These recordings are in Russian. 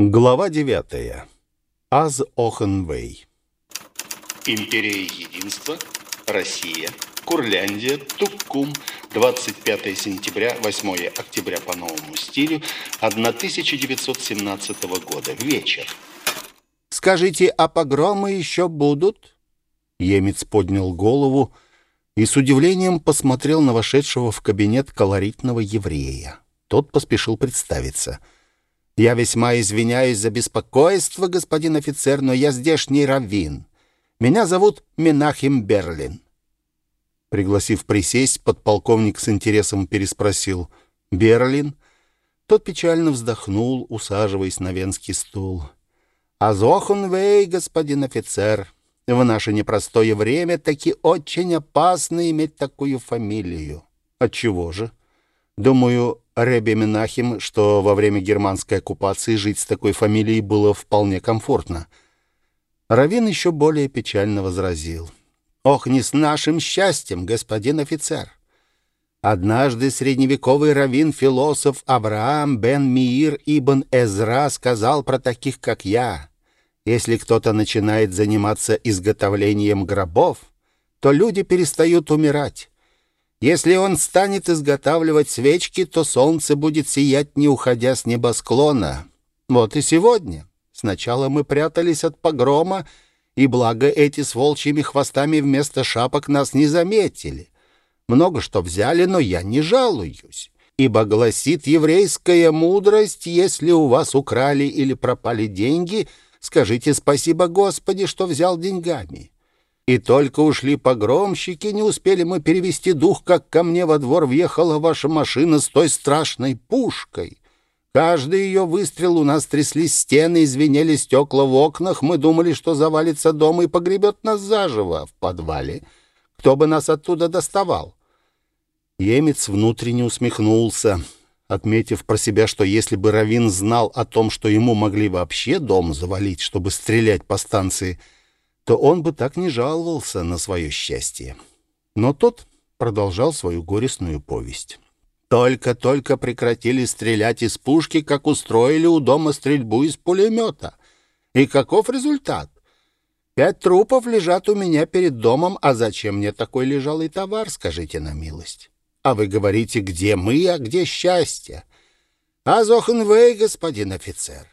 Глава 9. Аз Охенвей. Империя Единства, Россия, Курляндия, Туккум, 25 сентября, 8 октября по новому стилю, 1917 года, вечер. «Скажите, а погромы еще будут?» Емец поднял голову и с удивлением посмотрел на вошедшего в кабинет колоритного еврея. Тот поспешил представиться — «Я весьма извиняюсь за беспокойство, господин офицер, но я здешний раввин. Меня зовут Менахим Берлин». Пригласив присесть, подполковник с интересом переспросил «Берлин?» Тот печально вздохнул, усаживаясь на венский стул. «Азохунвей, господин офицер, в наше непростое время таки очень опасно иметь такую фамилию». «Отчего же?» «Думаю, Рэбби Менахим, что во время германской оккупации жить с такой фамилией было вполне комфортно. Равин еще более печально возразил. «Ох, не с нашим счастьем, господин офицер! Однажды средневековый раввин-философ Авраам бен Миир ибн Эзра сказал про таких, как я. Если кто-то начинает заниматься изготовлением гробов, то люди перестают умирать. Если он станет изготавливать свечки, то солнце будет сиять, не уходя с небосклона. Вот и сегодня. Сначала мы прятались от погрома, и благо эти с волчьими хвостами вместо шапок нас не заметили. Много что взяли, но я не жалуюсь. Ибо гласит еврейская мудрость, если у вас украли или пропали деньги, скажите спасибо Господи, что взял деньгами. И только ушли погромщики, не успели мы перевести дух, как ко мне во двор въехала ваша машина с той страшной пушкой. Каждый ее выстрел у нас тряслись стены, извинели стекла в окнах. Мы думали, что завалится дом и погребет нас заживо в подвале. Кто бы нас оттуда доставал? Емец внутренне усмехнулся, отметив про себя, что если бы Равин знал о том, что ему могли вообще дом завалить, чтобы стрелять по станции, — то он бы так не жаловался на свое счастье. Но тот продолжал свою горестную повесть. Только-только прекратили стрелять из пушки, как устроили у дома стрельбу из пулемета. И каков результат? Пять трупов лежат у меня перед домом, а зачем мне такой лежалый товар, скажите на милость? А вы говорите, где мы, а где счастье? А Зохенвей, господин офицер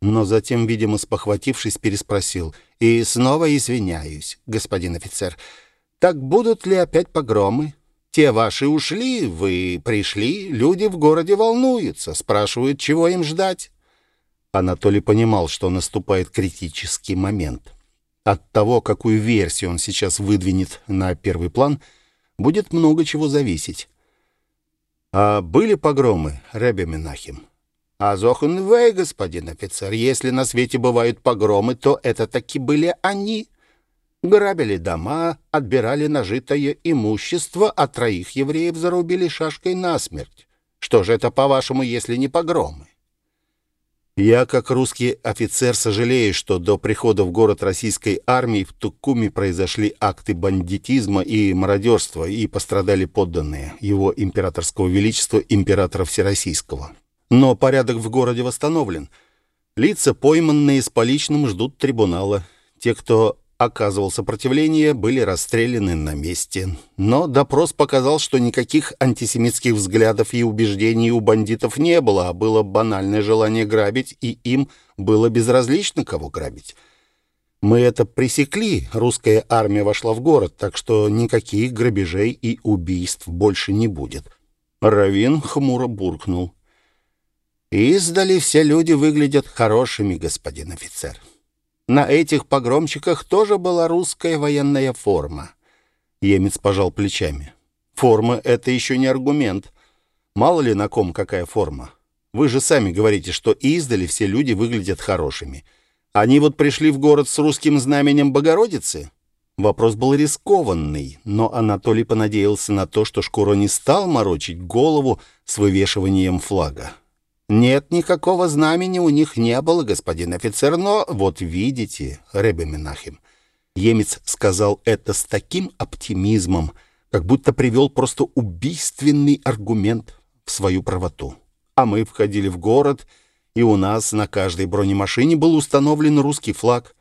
но затем, видимо, спохватившись, переспросил. «И снова извиняюсь, господин офицер. Так будут ли опять погромы? Те ваши ушли, вы пришли, люди в городе волнуются, спрашивают, чего им ждать». Анатолий понимал, что наступает критический момент. От того, какую версию он сейчас выдвинет на первый план, будет много чего зависеть. «А были погромы, Ребе Менахим?» А Зохенвей, господин офицер, если на свете бывают погромы, то это таки были они. Грабили дома, отбирали нажитое имущество, а троих евреев зарубили шашкой насмерть. Что же это, по-вашему, если не погромы? Я, как русский офицер, сожалею, что до прихода в город российской армии в Тукуме произошли акты бандитизма и мародерства, и пострадали подданные его императорского величества императора Всероссийского. Но порядок в городе восстановлен. Лица, пойманные с поличным, ждут трибунала. Те, кто оказывал сопротивление, были расстреляны на месте. Но допрос показал, что никаких антисемитских взглядов и убеждений у бандитов не было, а было банальное желание грабить, и им было безразлично, кого грабить. Мы это пресекли, русская армия вошла в город, так что никаких грабежей и убийств больше не будет. Равин хмуро буркнул. Издали все люди выглядят хорошими, господин офицер. На этих погромщиках тоже была русская военная форма. Емец пожал плечами. Форма — это еще не аргумент. Мало ли на ком какая форма. Вы же сами говорите, что издали все люди выглядят хорошими. Они вот пришли в город с русским знаменем Богородицы? Вопрос был рискованный, но Анатолий понадеялся на то, что Шкуро не стал морочить голову с вывешиванием флага. Нет, никакого знамени у них не было, господин офицер, но вот видите, Ребе Менахим, Емец сказал это с таким оптимизмом, как будто привел просто убийственный аргумент в свою правоту. А мы входили в город и у нас на каждой бронемашине был установлен русский флаг,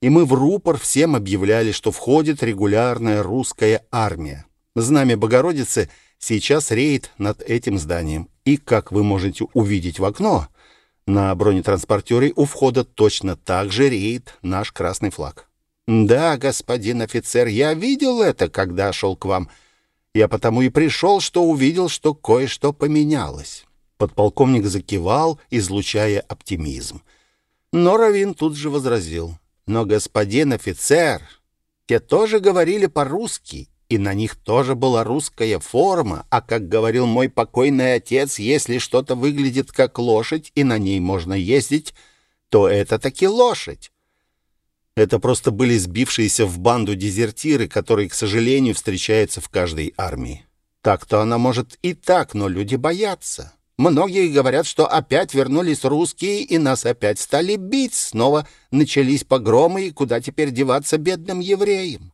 и мы в рупор всем объявляли, что входит регулярная русская армия. Знамя Богородицы сейчас реет над этим зданием, и, как вы можете увидеть в окно, на бронетранспортере у входа точно так же реет наш красный флаг. «Да, господин офицер, я видел это, когда шел к вам. Я потому и пришел, что увидел, что кое-что поменялось». Подполковник закивал, излучая оптимизм. Но Равин тут же возразил. «Но, господин офицер, те тоже говорили по-русски, и на них тоже была русская форма, а, как говорил мой покойный отец, если что-то выглядит как лошадь, и на ней можно ездить, то это таки лошадь. Это просто были сбившиеся в банду дезертиры, которые, к сожалению, встречаются в каждой армии. Так-то она может и так, но люди боятся. Многие говорят, что опять вернулись русские, и нас опять стали бить. Снова начались погромы, и куда теперь деваться бедным евреям?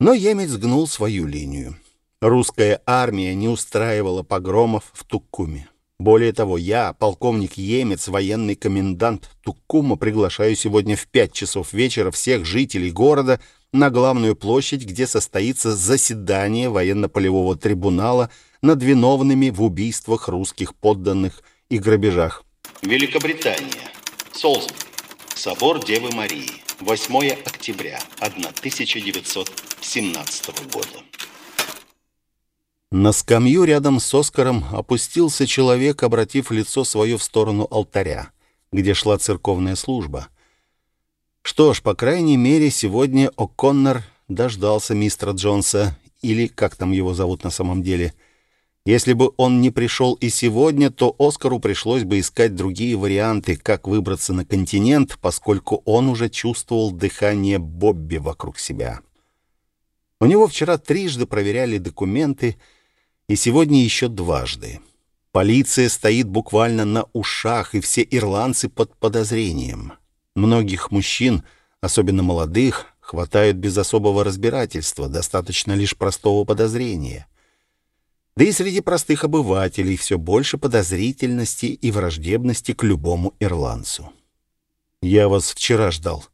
Но Емец гнул свою линию. Русская армия не устраивала погромов в Туккуме. Более того, я, полковник Емец, военный комендант Туккума, приглашаю сегодня в пять часов вечера всех жителей города на главную площадь, где состоится заседание военно-полевого трибунала над виновными в убийствах русских подданных и грабежах. Великобритания. Солсбери. Собор Девы Марии. 8 октября 1917 года. На скамью рядом с Оскаром опустился человек, обратив лицо свое в сторону алтаря, где шла церковная служба. Что ж, по крайней мере, сегодня О'Коннор дождался мистера Джонса, или как там его зовут на самом деле. Если бы он не пришел и сегодня, то Оскару пришлось бы искать другие варианты, как выбраться на континент, поскольку он уже чувствовал дыхание Бобби вокруг себя. У него вчера трижды проверяли документы, и сегодня еще дважды. Полиция стоит буквально на ушах, и все ирландцы под подозрением. Многих мужчин, особенно молодых, хватают без особого разбирательства, достаточно лишь простого подозрения. Да и среди простых обывателей все больше подозрительности и враждебности к любому ирландцу. «Я вас вчера ждал».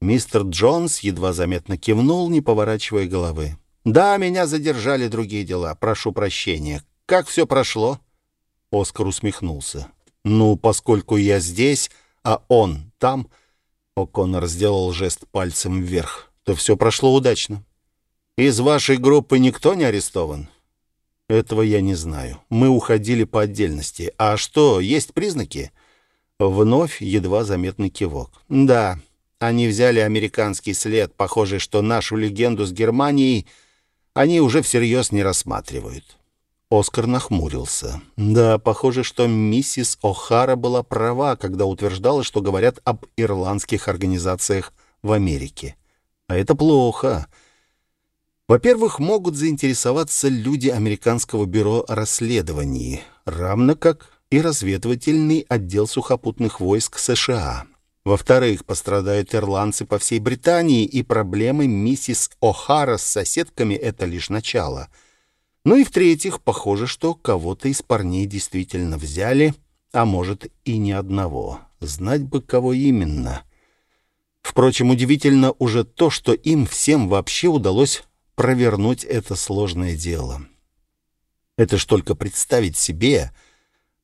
Мистер Джонс едва заметно кивнул, не поворачивая головы. «Да, меня задержали другие дела. Прошу прощения. Как все прошло?» Оскар усмехнулся. «Ну, поскольку я здесь, а он там...» О'Коннор сделал жест пальцем вверх. «То все прошло удачно. Из вашей группы никто не арестован?» «Этого я не знаю. Мы уходили по отдельности. А что, есть признаки?» Вновь едва заметный кивок. «Да, они взяли американский след. Похоже, что нашу легенду с Германией они уже всерьез не рассматривают. Оскар нахмурился. Да, похоже, что миссис О'Хара была права, когда утверждала, что говорят об ирландских организациях в Америке. А это плохо. Во-первых, могут заинтересоваться люди Американского бюро расследований, равно как и разведывательный отдел сухопутных войск США. Во-вторых, пострадают ирландцы по всей Британии, и проблемы миссис О'Хара с соседками — это лишь начало. Ну и в-третьих, похоже, что кого-то из парней действительно взяли, а может и не одного. Знать бы, кого именно. Впрочем, удивительно уже то, что им всем вообще удалось провернуть это сложное дело. Это ж только представить себе,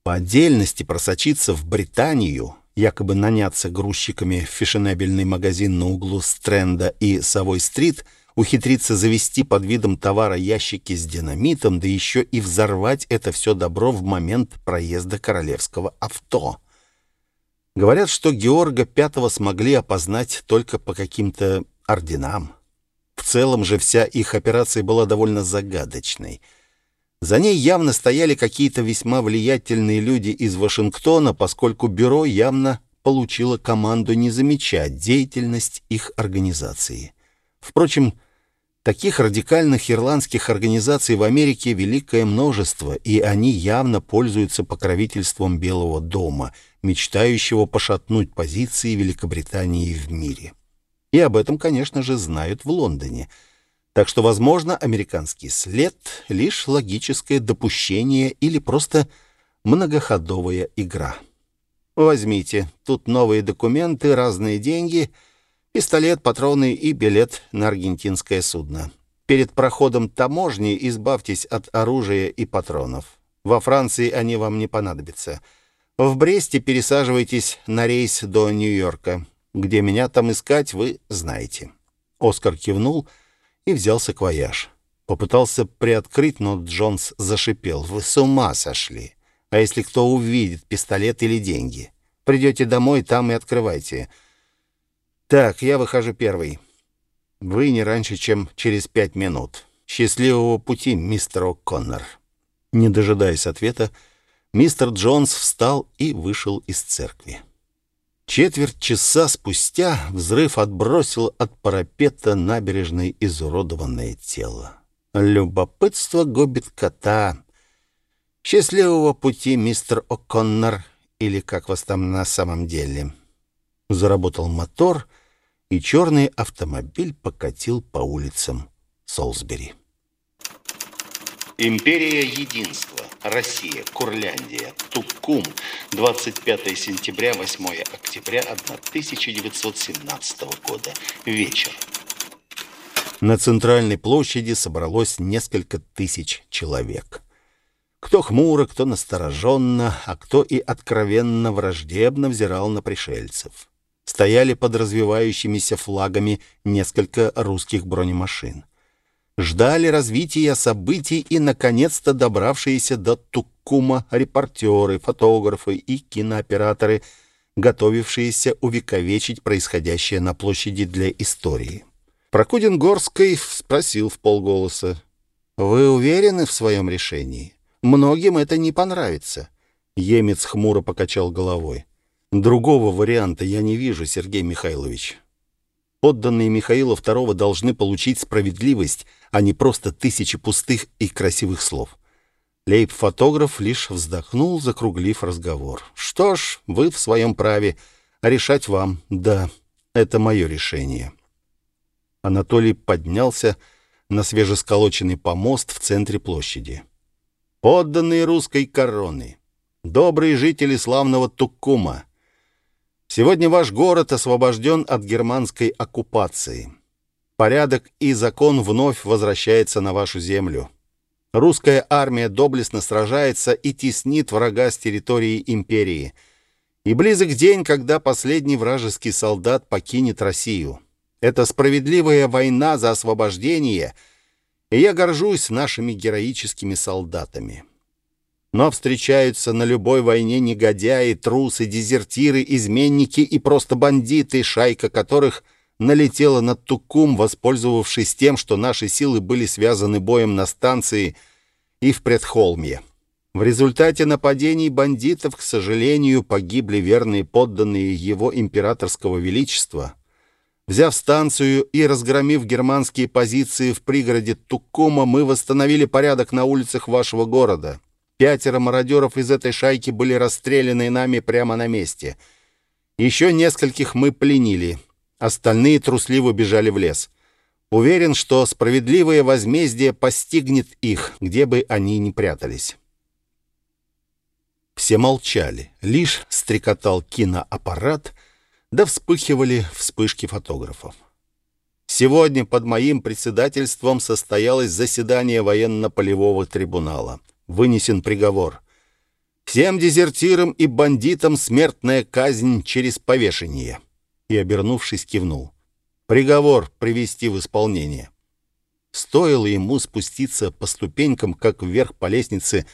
по отдельности просочиться в Британию — якобы наняться грузчиками в фешенебельный магазин на углу Стренда и Совой-стрит, ухитриться завести под видом товара ящики с динамитом, да еще и взорвать это все добро в момент проезда королевского авто. Говорят, что Георга Пятого смогли опознать только по каким-то орденам. В целом же вся их операция была довольно загадочной — за ней явно стояли какие-то весьма влиятельные люди из Вашингтона, поскольку бюро явно получило команду не замечать деятельность их организации. Впрочем, таких радикальных ирландских организаций в Америке великое множество, и они явно пользуются покровительством Белого дома, мечтающего пошатнуть позиции Великобритании в мире. И об этом, конечно же, знают в Лондоне – так что, возможно, американский след — лишь логическое допущение или просто многоходовая игра. Возьмите. Тут новые документы, разные деньги, пистолет, патроны и билет на аргентинское судно. Перед проходом таможни избавьтесь от оружия и патронов. Во Франции они вам не понадобятся. В Бресте пересаживайтесь на рейс до Нью-Йорка. Где меня там искать, вы знаете». Оскар кивнул и взял саквояж. Попытался приоткрыть, но Джонс зашипел. «Вы с ума сошли! А если кто увидит пистолет или деньги? Придете домой, там и открывайте. Так, я выхожу первый. Вы не раньше, чем через пять минут. Счастливого пути, мистер О'Коннор». Не дожидаясь ответа, мистер Джонс встал и вышел из церкви. Четверть часа спустя взрыв отбросил от парапета набережной изуродованное тело. Любопытство губит кота. Счастливого пути, мистер О'Коннор, или как вас там на самом деле. Заработал мотор, и черный автомобиль покатил по улицам Солсбери. Империя Единства. Россия. Курляндия. Туккум. 25 сентября, 8 октября 1917 года. Вечер. На центральной площади собралось несколько тысяч человек. Кто хмуро, кто настороженно, а кто и откровенно враждебно взирал на пришельцев. Стояли под развивающимися флагами несколько русских бронемашин ждали развития событий и, наконец-то, добравшиеся до Туккума репортеры, фотографы и кинооператоры, готовившиеся увековечить происходящее на площади для истории. Прокудин-Горский спросил в полголоса, «Вы уверены в своем решении? Многим это не понравится». Емец хмуро покачал головой. «Другого варианта я не вижу, Сергей Михайлович. Подданные Михаила II должны получить справедливость, а не просто тысячи пустых и красивых слов. Лейб-фотограф лишь вздохнул, закруглив разговор. «Что ж, вы в своем праве, а решать вам. Да, это мое решение». Анатолий поднялся на свежесколоченный помост в центре площади. «Подданные русской короны, добрые жители славного Туккума, Сегодня ваш город освобожден от германской оккупации. Порядок и закон вновь возвращается на вашу землю. Русская армия доблестно сражается и теснит врага с территории империи. И близок день, когда последний вражеский солдат покинет Россию. Это справедливая война за освобождение, и я горжусь нашими героическими солдатами. Но встречаются на любой войне негодяи, трусы, дезертиры, изменники и просто бандиты, шайка которых налетела на Тукум, воспользовавшись тем, что наши силы были связаны боем на станции и в предхолме. В результате нападений бандитов, к сожалению, погибли верные подданные его императорского величества. Взяв станцию и разгромив германские позиции в пригороде Тукума, мы восстановили порядок на улицах вашего города. Пятеро мародеров из этой шайки были расстреляны нами прямо на месте. Еще нескольких мы пленили. Остальные трусливо бежали в лес. Уверен, что справедливое возмездие постигнет их, где бы они ни прятались. Все молчали. Лишь стрекотал киноаппарат, да вспыхивали вспышки фотографов. Сегодня под моим председательством состоялось заседание военно-полевого трибунала вынесен приговор. Всем дезертирам и бандитам смертная казнь через повешение. И, обернувшись, кивнул. Приговор привести в исполнение. Стоило ему спуститься по ступенькам, как вверх по лестнице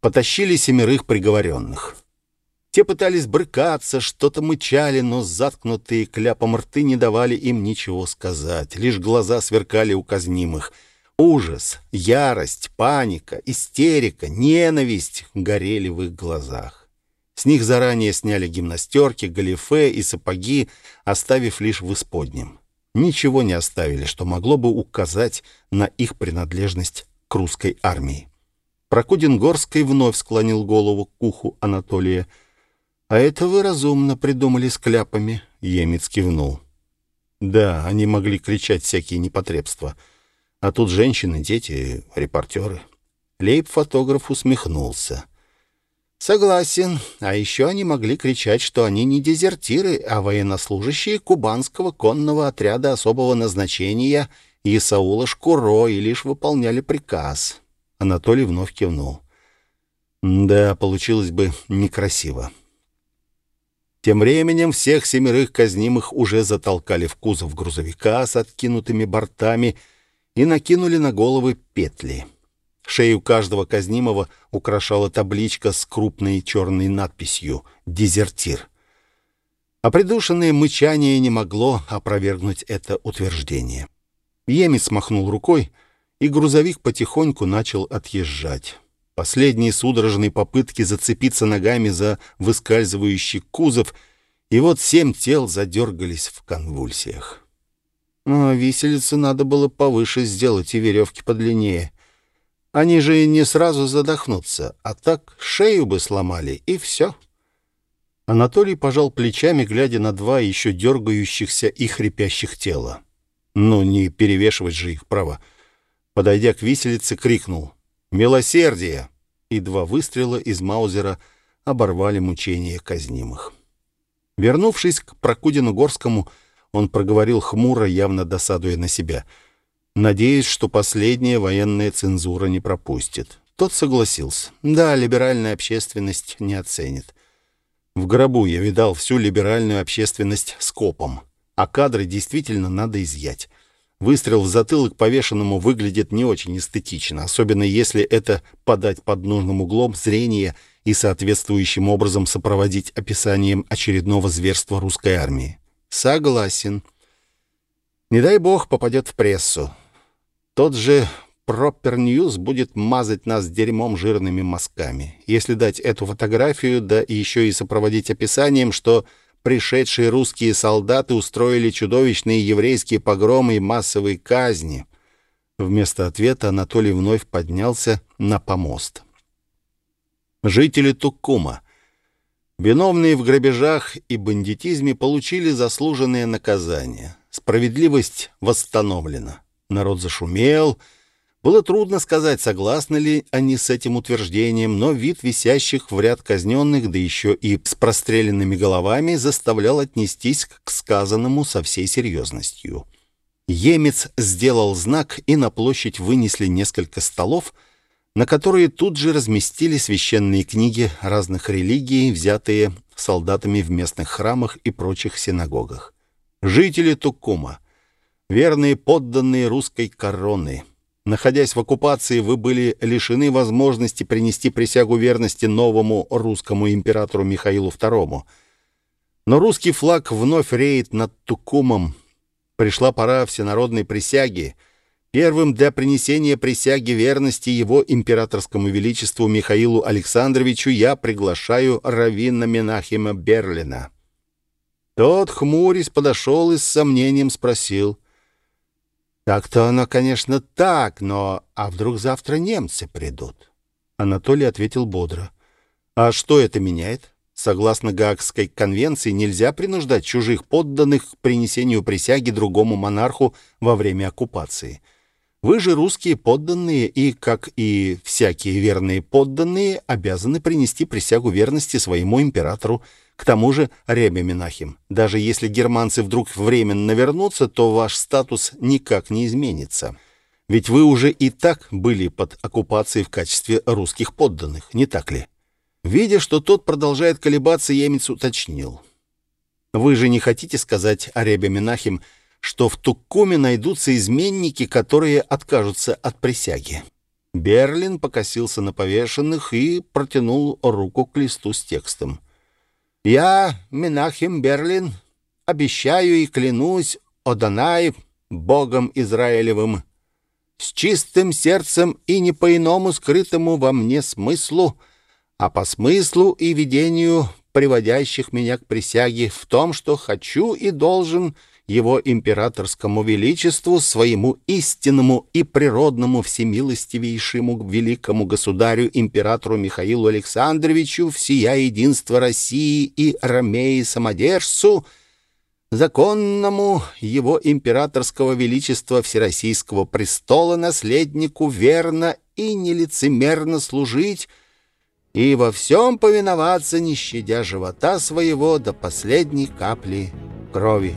потащили семерых приговоренных. Те пытались брыкаться, что-то мычали, но заткнутые кляпом рты не давали им ничего сказать. Лишь глаза сверкали у казнимых — Ужас, ярость, паника, истерика, ненависть горели в их глазах. С них заранее сняли гимнастерки, галифе и сапоги, оставив лишь в исподнем. Ничего не оставили, что могло бы указать на их принадлежность к русской армии. Прокудин-Горский вновь склонил голову к уху Анатолия. «А это вы разумно придумали с кляпами», — Емец кивнул. «Да, они могли кричать всякие непотребства». А тут женщины, дети, репортеры. Лейб-фотограф усмехнулся. Согласен. А еще они могли кричать, что они не дезертиры, а военнослужащие кубанского конного отряда особого назначения Исаула Шкуро и лишь выполняли приказ. Анатолий вновь кивнул. Да, получилось бы некрасиво. Тем временем всех семерых казнимых уже затолкали в кузов грузовика с откинутыми бортами и накинули на головы петли. Шею каждого казнимого украшала табличка с крупной черной надписью «Дезертир». А придушенное мычание не могло опровергнуть это утверждение. Емец махнул рукой, и грузовик потихоньку начал отъезжать. Последние судорожные попытки зацепиться ногами за выскальзывающий кузов, и вот семь тел задергались в конвульсиях. Но виселицу надо было повыше сделать и веревки подлиннее. Они же не сразу задохнутся, а так шею бы сломали, и все. Анатолий пожал плечами, глядя на два еще дергающихся и хрипящих тела. Ну, не перевешивать же их право. Подойдя к виселице, крикнул «Милосердие!» И два выстрела из Маузера оборвали мучения казнимых. Вернувшись к Прокудину Горскому, он проговорил хмуро, явно досадуя на себя — Надеюсь, что последняя военная цензура не пропустит. Тот согласился. Да, либеральная общественность не оценит. В гробу я видал всю либеральную общественность скопом. А кадры действительно надо изъять. Выстрел в затылок повешенному выглядит не очень эстетично, особенно если это подать под нужным углом зрения и соответствующим образом сопроводить описанием очередного зверства русской армии. Согласен. Не дай бог попадет в прессу. Тот же Proper News будет мазать нас дерьмом жирными мазками. Если дать эту фотографию, да еще и сопроводить описанием, что пришедшие русские солдаты устроили чудовищные еврейские погромы и массовые казни. Вместо ответа Анатолий вновь поднялся на помост. Жители Туккума, виновные в грабежах и бандитизме, получили заслуженное наказание. Справедливость восстановлена. Народ зашумел. Было трудно сказать, согласны ли они с этим утверждением, но вид висящих в ряд казненных, да еще и с простреленными головами, заставлял отнестись к сказанному со всей серьезностью. Емец сделал знак, и на площадь вынесли несколько столов, на которые тут же разместили священные книги разных религий, взятые солдатами в местных храмах и прочих синагогах. Жители Тукума — верные подданные русской короны. Находясь в оккупации, вы были лишены возможности принести присягу верности новому русскому императору Михаилу II. Но русский флаг вновь реет над Тукумом. Пришла пора всенародной присяги. Первым для принесения присяги верности его императорскому величеству Михаилу Александровичу я приглашаю раввина Менахима Берлина. Тот, хмурясь, подошел и с сомнением спросил — так-то оно, конечно, так, но... А вдруг завтра немцы придут? Анатолий ответил бодро. А что это меняет? Согласно Гаагской конвенции, нельзя принуждать чужих подданных к принесению присяги другому монарху во время оккупации. Вы же русские подданные и, как и всякие верные подданные, обязаны принести присягу верности своему императору, к тому же, Ребе Минахим, даже если германцы вдруг временно вернутся, то ваш статус никак не изменится. Ведь вы уже и так были под оккупацией в качестве русских подданных, не так ли? Видя, что тот продолжает колебаться, Емец уточнил. Вы же не хотите сказать о Ребе Минахим, что в Туккуме найдутся изменники, которые откажутся от присяги? Берлин покосился на повешенных и протянул руку к листу с текстом. Я, Менахим Берлин, обещаю и клянусь Оданай, Богом Израилевым, с чистым сердцем и не по иному скрытому во мне смыслу, а по смыслу и видению, приводящих меня к присяге в том, что хочу и должен — его императорскому величеству, своему истинному и природному всемилостивейшему великому государю императору Михаилу Александровичу, всея единства России и Ромеи самодержцу, законному его императорского величества Всероссийского престола наследнику верно и нелицемерно служить и во всем повиноваться, не щадя живота своего до последней капли крови.